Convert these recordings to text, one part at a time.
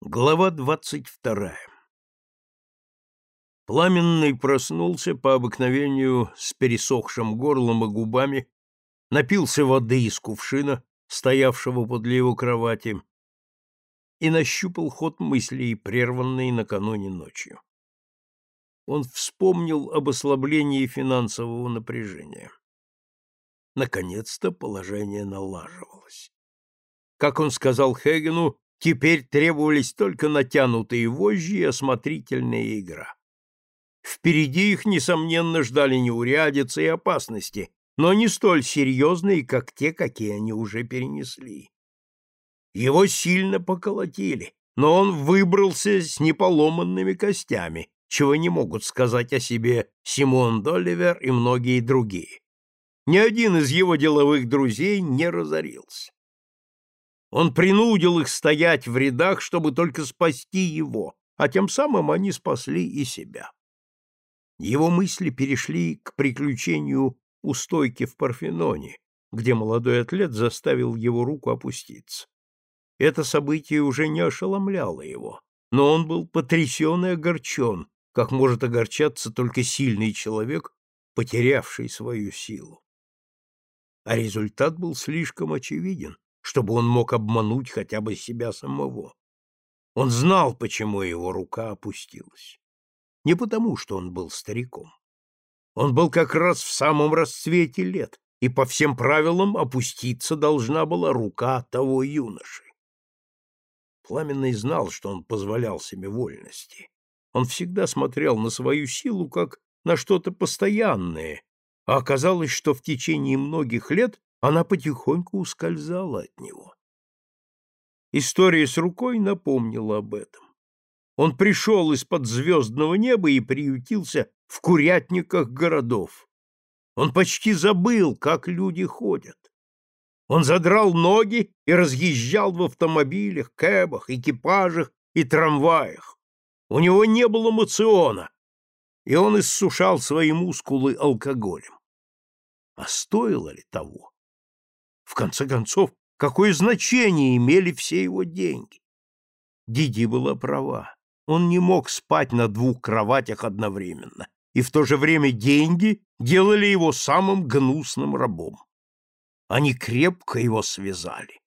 Глава двадцать вторая Пламенный проснулся по обыкновению с пересохшим горлом и губами, напился воды из кувшина, стоявшего подле его кровати, и нащупал ход мыслей, прерванный накануне ночью. Он вспомнил об ослаблении финансового напряжения. Наконец-то положение налаживалось. Как он сказал Хегену, теперь требовались только натянутые вожжи и осмотрительная игра. Впереди их, несомненно, ждали неурядицы и опасности, но не столь серьезные, как те, какие они уже перенесли. Его сильно поколотили, но он выбрался с неполоманными костями, чего не могут сказать о себе Симон Доливер и многие другие. Ни один из его деловых друзей не разорился. Он принудил их стоять в рядах, чтобы только спасти его, а тем самым они спасли и себя. Его мысли перешли к приключению у стойки в Парфеноне, где молодой атлет заставил его руку опуститься. Это событие уже не ошеломляло его, но он был потрясен и огорчен, как может огорчаться только сильный человек, потерявший свою силу. А результат был слишком очевиден, чтобы он мог обмануть хотя бы себя самого. Он знал, почему его рука опустилась. Не потому, что он был стариком. Он был как раз в самом расцвете лет, и по всем правилам опуститься должна была рука того юноши. Пламенный знал, что он позволял себе вольности. Он всегда смотрел на свою силу как на что-то постоянное, а оказалось, что в течение многих лет она потихоньку ускользала от него. История с рукой напомнила об этом. Он пришел из-под звездного неба и приютился в курятниках городов. Он почти забыл, как люди ходят. Он задрал ноги и разъезжал в автомобилях, кэбах, экипажах и трамваях. У него не было мациона, и он иссушал свои мускулы алкоголем. А стоило ли того? В конце концов, какое значение имели все его деньги? Диди была права. Он не мог спать на двух кроватях одновременно, и в то же время деньги делали его самым гнусным рабом. Они крепко его связали.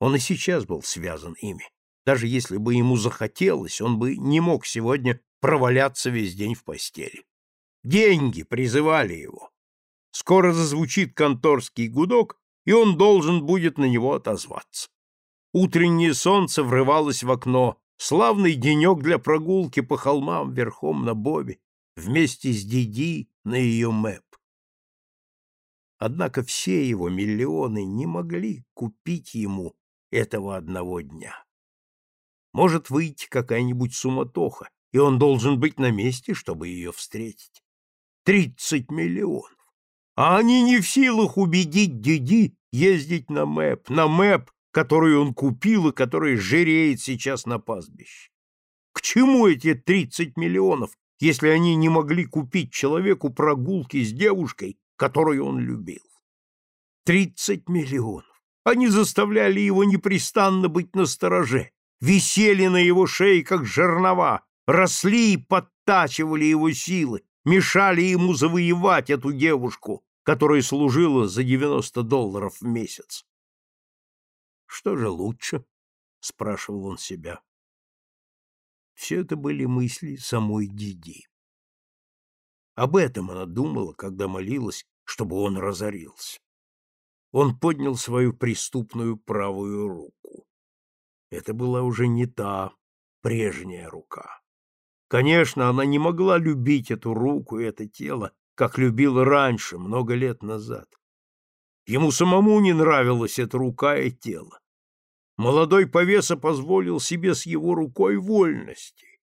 Он и сейчас был связан ими. Даже если бы ему захотелось, он бы не мог сегодня проваляться весь день в постели. Деньги призывали его. Скоро зазвучит конторский гудок, и он должен будет на него отозваться. Утреннее солнце врывалось в окно, Славный денек для прогулки по холмам верхом на Бобе, вместе с Диди на ее мэп. Однако все его миллионы не могли купить ему этого одного дня. Может выйти какая-нибудь суматоха, и он должен быть на месте, чтобы ее встретить. Тридцать миллионов! А они не в силах убедить Диди ездить на МЭП, на МЭП, которую он купил и которая жиреет сейчас на пастбище. К чему эти 30 миллионов, если они не могли купить человеку прогулки с девушкой, которую он любил? 30 миллионов. Они заставляли его непрестанно быть настороже, висели на его шее, как жернова, росли и подтачивали его силы, мешали ему завоевать эту девушку, которая служила за 90 долларов в месяц. Что же лучше? спрашивал он себя. Все это были мысли самой Диди. Об этом она думала, когда молилась, чтобы он разорился. Он поднял свою преступную правую руку. Это была уже не та прежняя рука. Конечно, она не могла любить эту руку и это тело, как любила раньше, много лет назад. Ему самому не нравилась эта рука и тело. Молодой повеса позволил себе с его рукой вольности.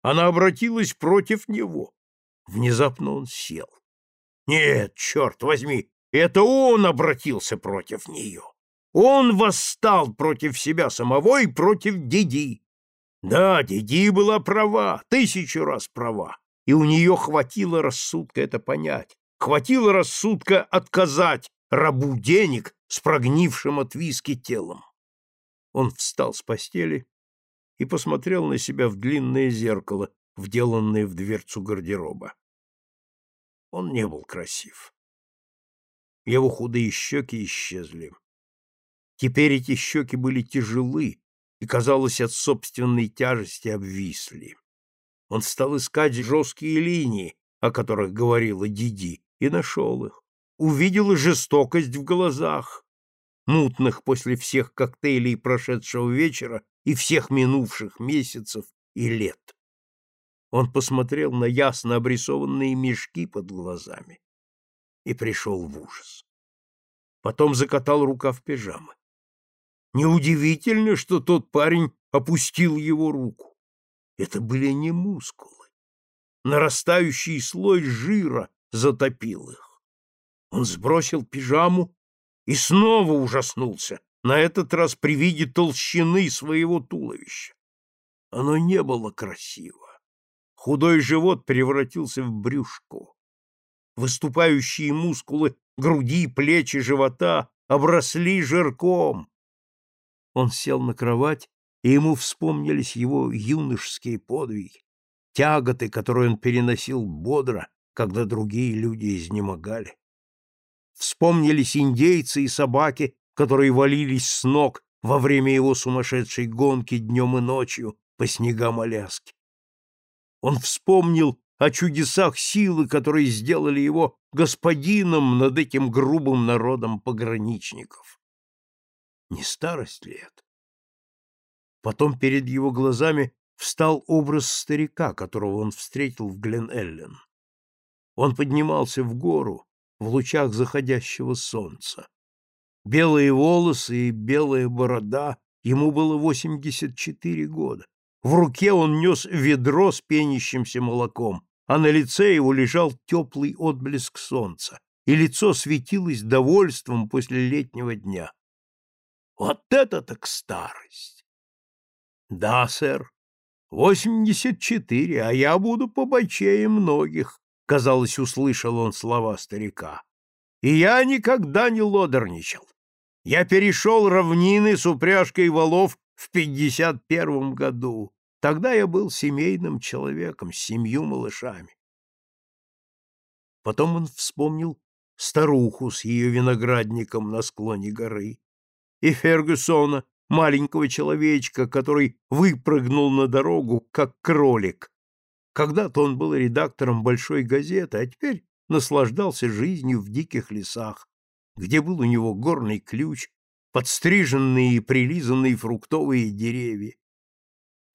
Она обратилась против него. Внезапно он сел. Нет, черт возьми, это он обратился против нее. Он восстал против себя самого и против Диди. Да, Диди была права, тысячу раз права, и у нее хватило рассудка это понять, хватило рассудка отказать рабу денег с прогнившим от виски телом. Он встал с постели и посмотрел на себя в длинное зеркало, вделанное в дверцу гардероба. Он не был красив. Его худые щеки исчезли. Теперь эти щеки были тяжелы и, казалось, от собственной тяжести обвисли. Он стал искать жесткие линии, о которых говорила Диди, и нашел их. Увидел жестокость в глазах, мутных после всех коктейлей прошедшего вечера и всех минувших месяцев и лет. Он посмотрел на ясно обрисованные мешки под глазами и пришел в ужас. Потом закатал рукав пижамы. Неудивительно, что тот парень опустил его руку. Это были не мускулы. Нарастающий слой жира затопил их. Он сбросил пижаму и снова ужаснулся, на этот раз при виде толщины своего туловища. Оно не было красиво. Худой живот превратился в брюшко. Выступающие мускулы груди, плечи, живота обросли жирком. Он сел на кровать, и ему вспомнились его юношеские подвиги, тяготы, которые он переносил бодро, когда другие люди изнемогали. Вспомнились индейцы и собаки, которые валились с ног во время его сумасшедшей гонки днем и ночью по снегам Аляски. Он вспомнил о чудесах силы, которые сделали его господином над этим грубым народом пограничников. Не старость ли это? Потом перед его глазами встал образ старика, которого он встретил в Глен-Эллен. Он поднимался в гору в лучах заходящего солнца. Белые волосы и белая борода, ему было 84 года. В руке он нес ведро с пенящимся молоком, а на лице его лежал теплый отблеск солнца, и лицо светилось довольством после летнего дня. Вот это так старость! Да, сэр, восемьдесят четыре, а я буду побочее многих, казалось, услышал он слова старика. И я никогда не лодорничал. Я перешел равнины с упряжкой валов в пятьдесят первом году. Тогда я был семейным человеком, с семью малышами. Потом он вспомнил старуху с ее виноградником на склоне горы и Фергюсона, маленького человечка, который выпрыгнул на дорогу, как кролик. Когда-то он был редактором большой газеты, а теперь наслаждался жизнью в диких лесах, где был у него горный ключ, подстриженные и прилизанные фруктовые деревья.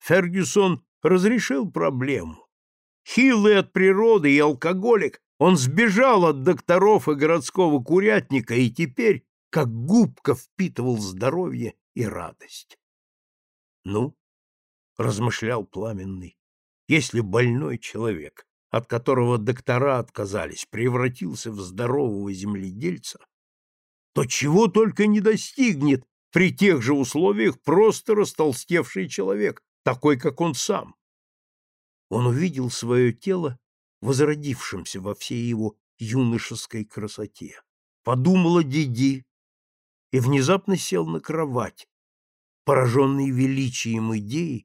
Фергюсон разрешил проблему. Хилый от природы и алкоголик, он сбежал от докторов и городского курятника и теперь, как губка, впитывал здоровье и радость. Ну, размышлял пламенный, если больной человек, от которого доктора отказались, превратился в здорового земледельца, то чего только не достигнет при тех же условиях просто растолстевший человек, такой, как он сам. Он увидел свое тело возродившимся во всей его юношеской красоте. Подумал о Диди и внезапно сел на кровать, пораженный величием идеи,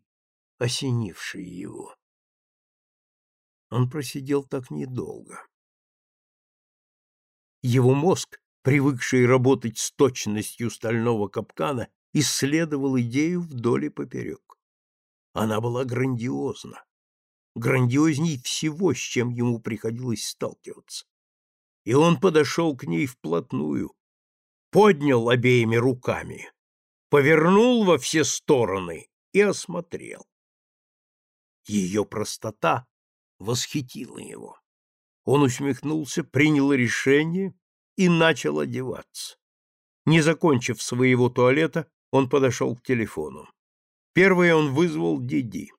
осенившей его. Он просидел так недолго. Его мозг, привыкший работать с точностью стального капкана, исследовал идею вдоль и поперек. Она была грандиозна, грандиозней всего, с чем ему приходилось сталкиваться. И он подошел к ней вплотную, поднял обеими руками, повернул во все стороны и осмотрел. Ее простота восхитила его. Он усмехнулся, принял решение и начал одеваться. Не закончив своего туалета, он подошел к телефону. Первый он вызвал Диди.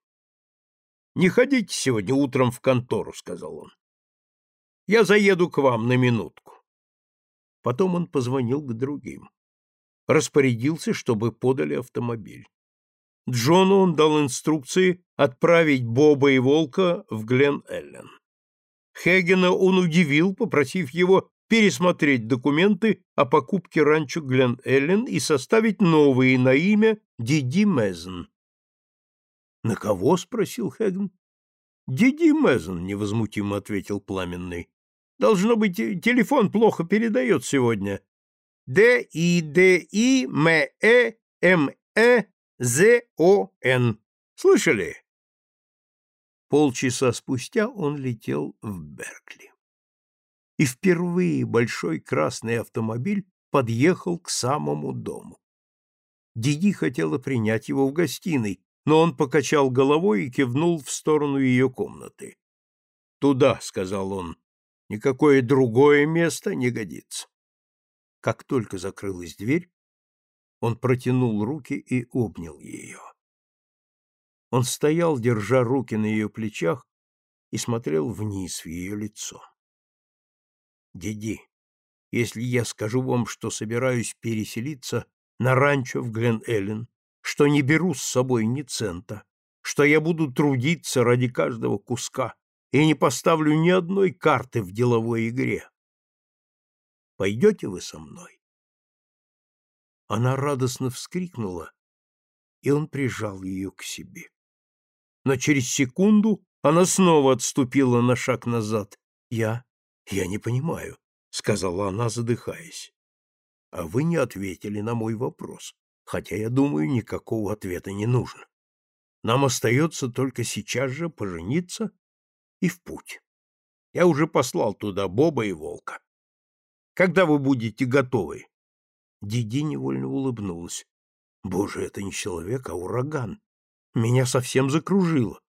«Не ходите сегодня утром в контору», — сказал он. «Я заеду к вам на минутку». Потом он позвонил к другим. Распорядился, чтобы подали автомобиль. Джону он дал инструкции отправить Боба и Волка в Глен-Эллен. Хегена он удивил, попросив его пересмотреть документы о покупке ранчо Глен-Эллен и составить новые на имя Диди Мезн. На кого? спросил Хэгн. Диди Мэзон, невозмутимо ответил пламенный. Должно быть, телефон плохо передает сегодня. Д И Д И М Э М Э З О Н. Слышали? Полчаса спустя он летел в Беркли. И впервые большой красный автомобиль подъехал к самому дому. Диди хотела принять его в гостиной, но он покачал головой и кивнул в сторону ее комнаты. «Туда», — сказал он, — «никакое другое место не годится». Как только закрылась дверь, он протянул руки и обнял ее. Он стоял, держа руки на ее плечах, и смотрел вниз в ее лицо. «Диди, если я скажу вам, что собираюсь переселиться на ранчо в Глен-Эллен, что не беру с собой ни цента, что я буду трудиться ради каждого куска и не поставлю ни одной карты в деловой игре. Пойдете вы со мной?» Она радостно вскрикнула, и он прижал ее к себе но через секунду она снова отступила на шаг назад. «Я... я не понимаю», — сказала она, задыхаясь. «А вы не ответили на мой вопрос, хотя, я думаю, никакого ответа не нужно. Нам остается только сейчас же пожениться и в путь. Я уже послал туда Боба и Волка. Когда вы будете готовы?» Диди невольно улыбнулась. «Боже, это не человек, а ураган. Меня совсем закружило.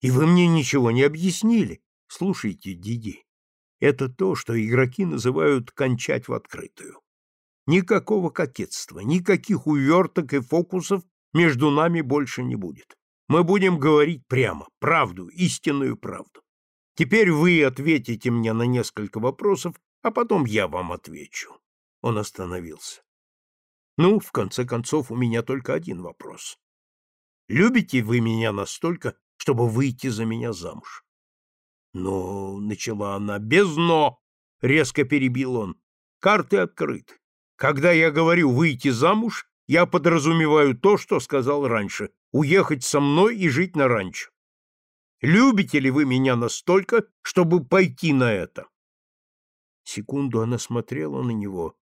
И вы мне ничего не объяснили. Слушайте, Диди, это то, что игроки называют «кончать в открытую». Никакого кокетства, никаких уверток и фокусов между нами больше не будет. Мы будем говорить прямо, правду, истинную правду. Теперь вы ответите мне на несколько вопросов, а потом я вам отвечу. Он остановился. Ну, в конце концов, у меня только один вопрос. Любите вы меня настолько, чтобы выйти за меня замуж? Но, — начала она, — без «но», — резко перебил он. Карты открыты. Когда я говорю «выйти замуж», я подразумеваю то, что сказал раньше — уехать со мной и жить на ранчо. Любите ли вы меня настолько, чтобы пойти на это? Секунду она смотрела на него,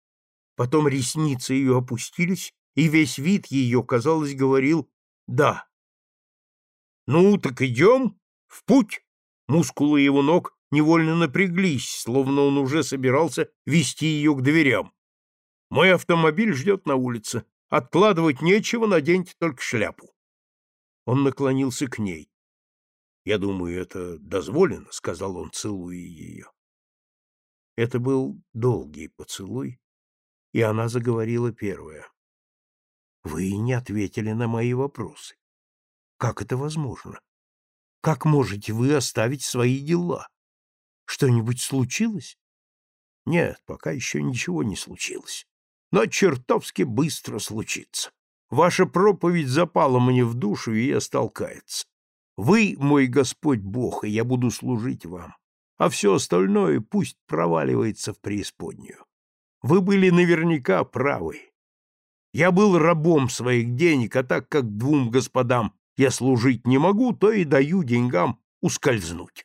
потом ресницы ее опустились, и весь вид ее, казалось, говорил да. Ну, так идем в путь. Мускулы его ног невольно напряглись, словно он уже собирался вести ее к дверям. Мой автомобиль ждет на улице. Откладывать нечего, наденьте только шляпу. Он наклонился к ней. «Я думаю, это дозволено», — сказал он, целуя ее. Это был долгий поцелуй, и она заговорила первая. Вы не ответили на мои вопросы. Как это возможно? Как можете вы оставить свои дела? Что-нибудь случилось? Нет, пока еще ничего не случилось. Но чертовски быстро случится. Ваша проповедь запала мне в душу, и я стал каяться. Вы мой Господь Бог, и я буду служить вам. А все остальное пусть проваливается в преисподнюю. Вы были наверняка правы. Я был рабом своих денег, а так как двум господам я служить не могу, то и даю деньгам ускользнуть.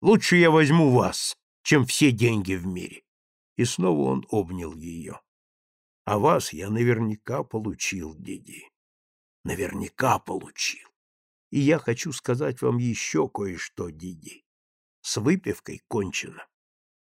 Лучше я возьму вас, чем все деньги в мире. И снова он обнял ее. А вас я наверняка получил, Диди. Наверняка получил. И я хочу сказать вам еще кое-что, Диди. С выпивкой кончено.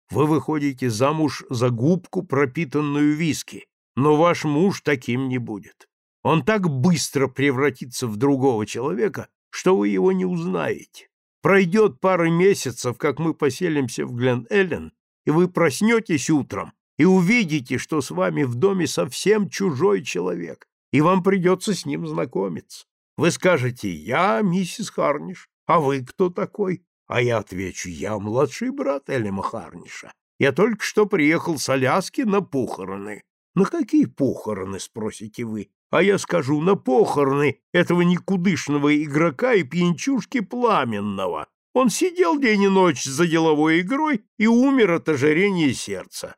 Вы выходите замуж за губку, пропитанную виски, но ваш муж таким не будет. Он так быстро превратится в другого человека, что вы его не узнаете. Пройдет пара месяцев, как мы поселимся в Глен-Эллен, и вы проснетесь утром и увидите, что с вами в доме совсем чужой человек, и вам придется с ним знакомиться. Вы скажете «Я миссис Харниш, а вы кто такой?» А я отвечу «Я младший брат Элима Харниша. Я только что приехал с Аляски на похороны. На какие похороны, спросите вы? А я скажу, на похороны этого никудышного игрока и пьянчушки Пламенного. Он сидел день и ночь за деловой игрой и умер от ожирения сердца.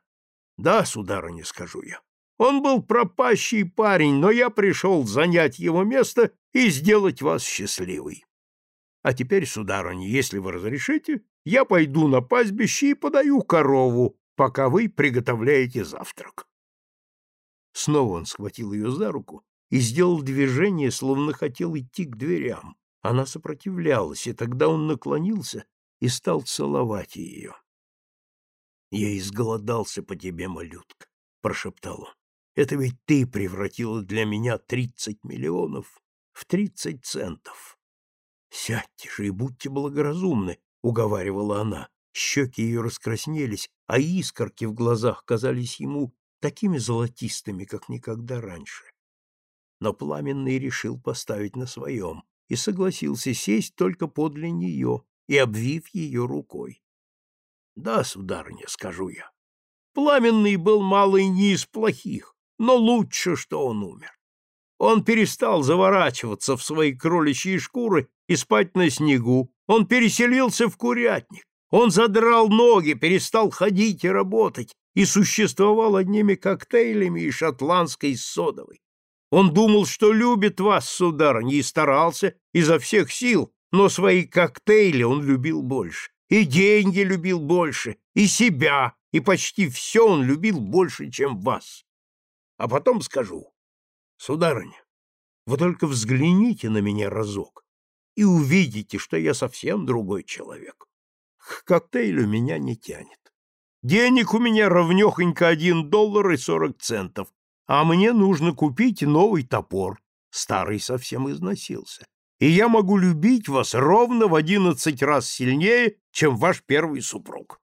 Да, сударыня, скажу я. Он был пропащий парень, но я пришел занять его место и сделать вас счастливой. А теперь, сударыня, если вы разрешите, я пойду на пастбище и подаю корову, пока вы приготовляете завтрак. Снова он схватил ее за руку и сделал движение, словно хотел идти к дверям. Она сопротивлялась, и тогда он наклонился и стал целовать ее. «Я изголодался по тебе, малютка», — прошептал он. «Это ведь ты превратила для меня тридцать миллионов в тридцать центов». «Сядьте же и будьте благоразумны», — уговаривала она. Щеки ее раскраснелись, а искорки в глазах казались ему такими золотистыми, как никогда раньше. Но Пламенный решил поставить на своем и согласился сесть только подле нее и обвив ее рукой. — Да, сударыня, скажу я. Пламенный был малый не из плохих, но лучше, что он умер. Он перестал заворачиваться в свои кроличьи шкуры и спать на снегу. Он переселился в курятник. Он задрал ноги, перестал ходить и работать и существовал одними коктейлями и шотландской содовой. Он думал, что любит вас, сударыня, и старался изо всех сил, но свои коктейли он любил больше. И деньги любил больше, и себя, и почти все он любил больше, чем вас. А потом скажу, сударыня, вы только взгляните на меня разок и увидите, что я совсем другой человек. К коктейлю меня не тянет. Денег у меня ровнёхонько один доллар и сорок центов, а мне нужно купить новый топор. Старый совсем износился. И я могу любить вас ровно в одиннадцать раз сильнее, чем ваш первый супруг.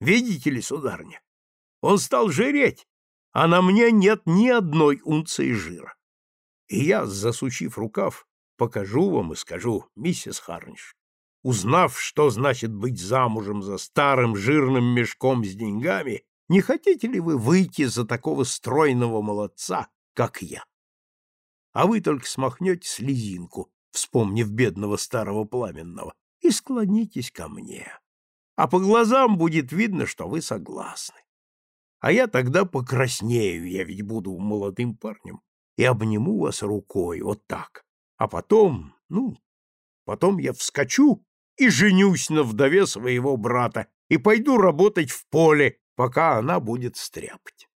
Видите ли, сударыня, он стал жиреть, а на мне нет ни одной унции жира. И я, засучив рукав, покажу вам и скажу, миссис Харниш, узнав, что значит быть замужем за старым жирным мешком с деньгами, не хотите ли вы выйти за такого стройного молодца, как я? А вы только смахнете слезинку, вспомнив бедного старого пламенного, и склонитесь ко мне. А по глазам будет видно, что вы согласны. А я тогда покраснею, я ведь буду молодым парнем, и обниму вас рукой, вот так. А потом, ну, потом я вскочу и женюсь на вдове своего брата и пойду работать в поле, пока она будет стряпать.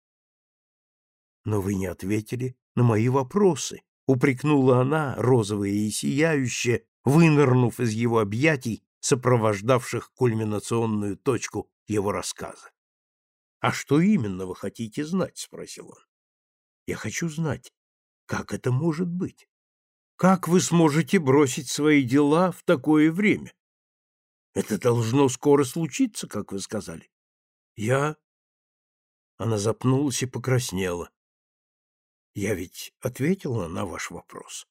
Но вы не ответили на мои вопросы, упрекнула она, розовая и сияющая, вынырнув из его объятий, сопровождавших кульминационную точку его рассказа. А что именно вы хотите знать, спросил он. Я хочу знать, как это может быть? Как вы сможете бросить свои дела в такое время? Это должно скоро случиться, как вы сказали. Я... Она запнулась и покраснела. Я ведь ответила на ваш вопрос.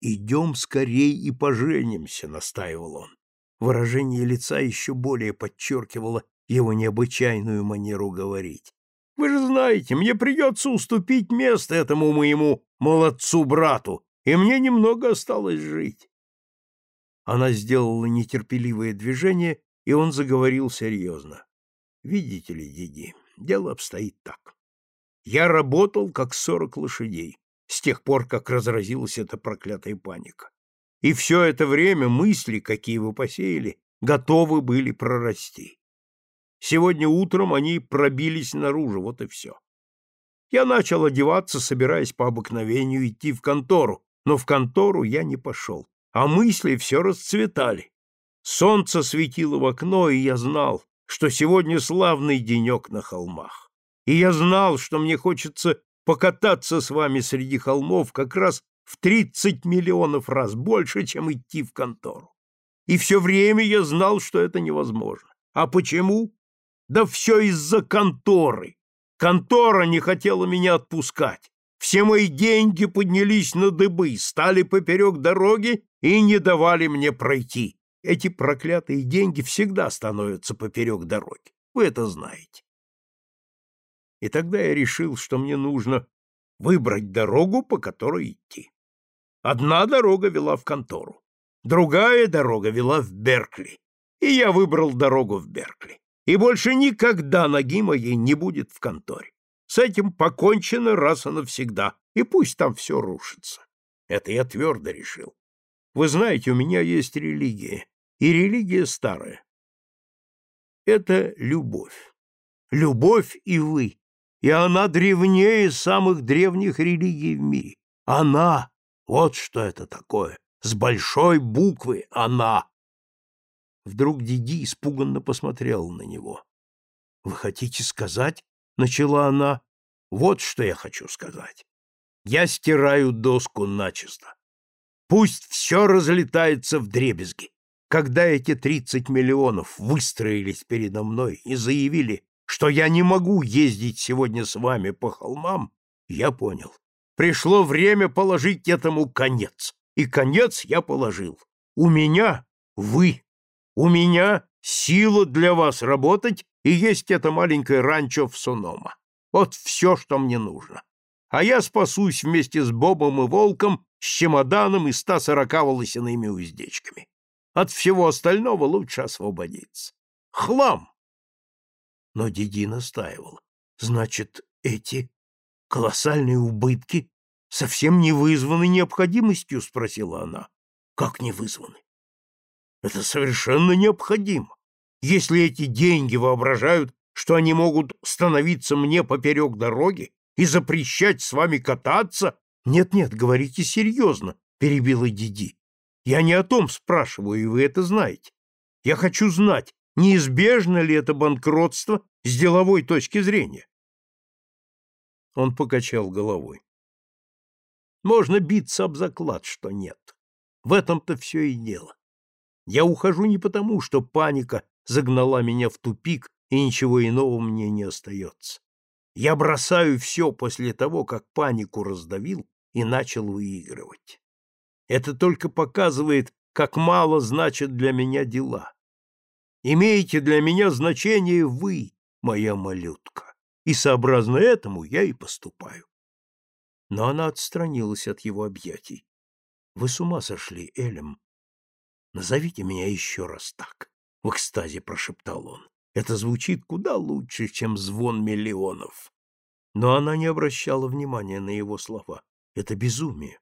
«Идем скорей и поженимся», — настаивал он. Выражение лица еще более подчеркивало его необычайную манеру говорить. «Вы же знаете, мне придется уступить место этому моему молодцу-брату, и мне немного осталось жить». Она сделала нетерпеливое движение, и он заговорил серьезно. Видите ли, Диди, дело обстоит так. Я работал как сорок лошадей с тех пор, как разразилась эта проклятая паника. И все это время мысли, какие вы посеяли, готовы были прорасти. Сегодня утром они пробились наружу, вот и все. Я начал одеваться, собираясь по обыкновению идти в контору, но в контору я не пошел, а мысли все расцветали. Солнце светило в окно, и я знал, что сегодня славный денек на холмах. И я знал, что мне хочется покататься с вами среди холмов как раз в тридцать миллионов раз больше, чем идти в контору. И все время я знал, что это невозможно. А почему? Да все из-за конторы. Контора не хотела меня отпускать. Все мои деньги поднялись на дыбы, стали поперек дороги и не давали мне пройти. Эти проклятые деньги всегда становятся поперек дороги. Вы это знаете. И тогда я решил, что мне нужно выбрать дорогу, по которой идти. Одна дорога вела в контору, другая дорога вела в Беркли, и я выбрал дорогу в Беркли. И больше никогда ноги моей не будет в конторе. С этим покончено раз и навсегда, и пусть там все рушится. Это я твердо решил. Вы знаете, у меня есть религия, и религия старая. Это любовь. Любовь и вы. И она древнее самых древних религий в мире. Она! Вот что это такое. С большой буквы «Она». Вдруг Диди испуганно посмотрел на него. «Вы хотите сказать?» — начала она. «Вот что я хочу сказать. Я стираю доску начисто. Пусть все разлетается в дребезги. Когда эти тридцать миллионов выстроились передо мной и заявили, что я не могу ездить сегодня с вами по холмам, я понял. Пришло время положить этому конец. И конец я положил. У меня вы. У меня сила для вас работать, и есть это маленькое ранчо в Сонома. Вот все, что мне нужно а я спасусь вместе с Бобом и Волком с чемоданом и 140 волосяными уздечками. От всего остального лучше освободиться. Хлам! Но Диди настаивал. Значит, эти колоссальные убытки совсем не вызваны необходимостью, спросила она. Как не вызваны? Это совершенно необходимо. Если эти деньги воображают, что они могут становиться мне поперек дороги, и запрещать с вами кататься? Нет-нет, говорите серьезно, перебила Диди. Я не о том спрашиваю, и вы это знаете. Я хочу знать, неизбежно ли это банкротство с деловой точки зрения. Он покачал головой. Можно биться об заклад, что нет. В этом-то все и дело. Я ухожу не потому, что паника загнала меня в тупик, и ничего иного мне не остается. Я бросаю все после того, как панику раздавил и начал выигрывать. Это только показывает, как мало значат для меня дела. Имеете для меня значение вы, моя малютка, и сообразно этому я и поступаю. Но она отстранилась от его объятий. Вы с ума сошли, Элем. Назовите меня еще раз так, — в экстазе прошептал он. Это звучит куда лучше, чем звон миллионов. Но она не обращала внимания на его слова. Это безумие.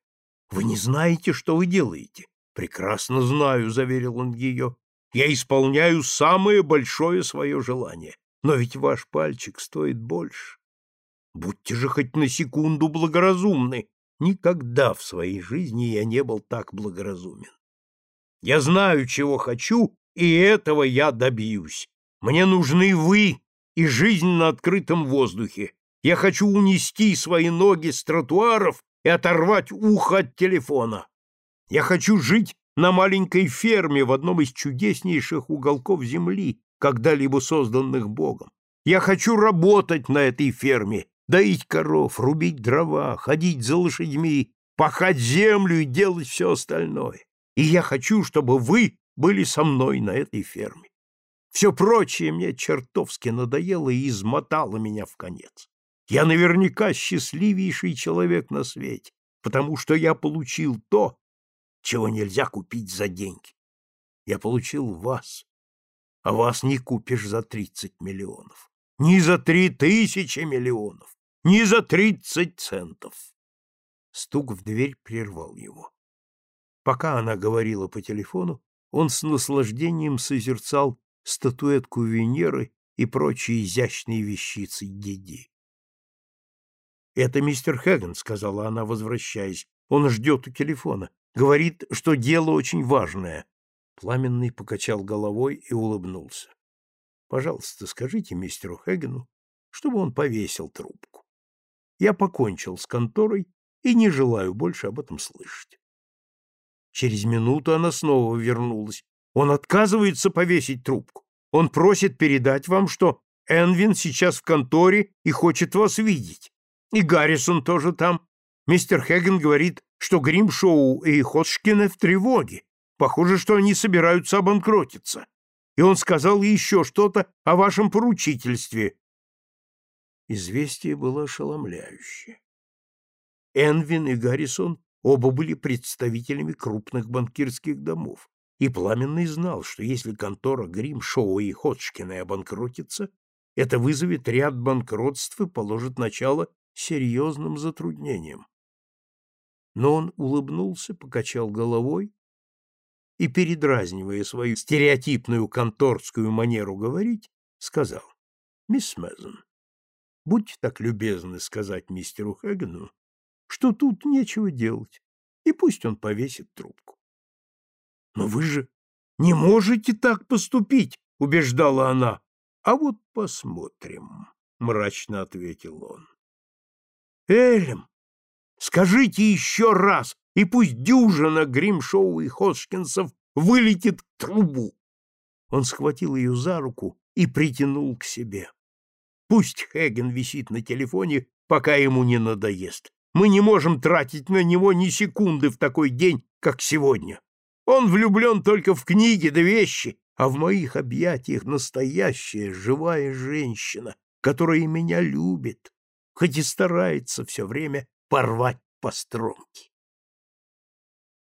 Вы не знаете, что вы делаете. Прекрасно знаю, заверил он ее. Я исполняю самое большое свое желание. Но ведь ваш пальчик стоит больше. Будьте же хоть на секунду благоразумны. Никогда в своей жизни я не был так благоразумен. Я знаю, чего хочу, и этого я добьюсь. Мне нужны вы и жизнь на открытом воздухе. Я хочу унести свои ноги с тротуаров и оторвать ухо от телефона. Я хочу жить на маленькой ферме в одном из чудеснейших уголков земли, когда-либо созданных Богом. Я хочу работать на этой ферме, доить коров, рубить дрова, ходить за лошадьми, пахать землю и делать все остальное. И я хочу, чтобы вы были со мной на этой ферме. Все прочее мне чертовски надоело и измотало меня в конец. Я наверняка счастливейший человек на свете, потому что я получил то, чего нельзя купить за деньги. Я получил вас, а вас не купишь за тридцать миллионов. Ни за три тысячи миллионов, ни за тридцать центов. Стук в дверь прервал его. Пока она говорила по телефону, он с наслаждением созерцал статуэтку Венеры и прочие изящные вещицы Диди. «Это мистер Хэгган», — сказала она, возвращаясь. «Он ждет у телефона. Говорит, что дело очень важное». Пламенный покачал головой и улыбнулся. «Пожалуйста, скажите мистеру Хэггану, чтобы он повесил трубку. Я покончил с конторой и не желаю больше об этом слышать». Через минуту она снова вернулась. Он отказывается повесить трубку. Он просит передать вам, что Энвин сейчас в конторе и хочет вас видеть. И Гаррисон тоже там. Мистер Хэгген говорит, что Гримшоу и Ходжкины в тревоге. Похоже, что они собираются обанкротиться. И он сказал еще что-то о вашем поручительстве. Известие было ошеломляющее. Энвин и Гаррисон оба были представителями крупных банкирских домов, и Пламенный знал, что если контора Грим, Шоу и Ходжкина обанкротится, это вызовет ряд банкротств и положит начало серьезным затруднением. Но он улыбнулся, покачал головой и, передразнивая свою стереотипную конторскую манеру говорить, сказал, «Мисс Мэзон, будьте так любезны сказать мистеру Хэггену, что тут нечего делать, и пусть он повесит трубку». «Но вы же не можете так поступить!» — убеждала она. «А вот посмотрим», — мрачно ответил он. «Элем, скажите еще раз, и пусть дюжина Гримшоу и Хоскинсов вылетит в трубу!» Он схватил ее за руку и притянул к себе. «Пусть Хеген висит на телефоне, пока ему не надоест. Мы не можем тратить на него ни секунды в такой день, как сегодня. Он влюблен только в книги да вещи, а в моих объятиях настоящая живая женщина, которая меня любит, хоть и старается все время порвать постромки.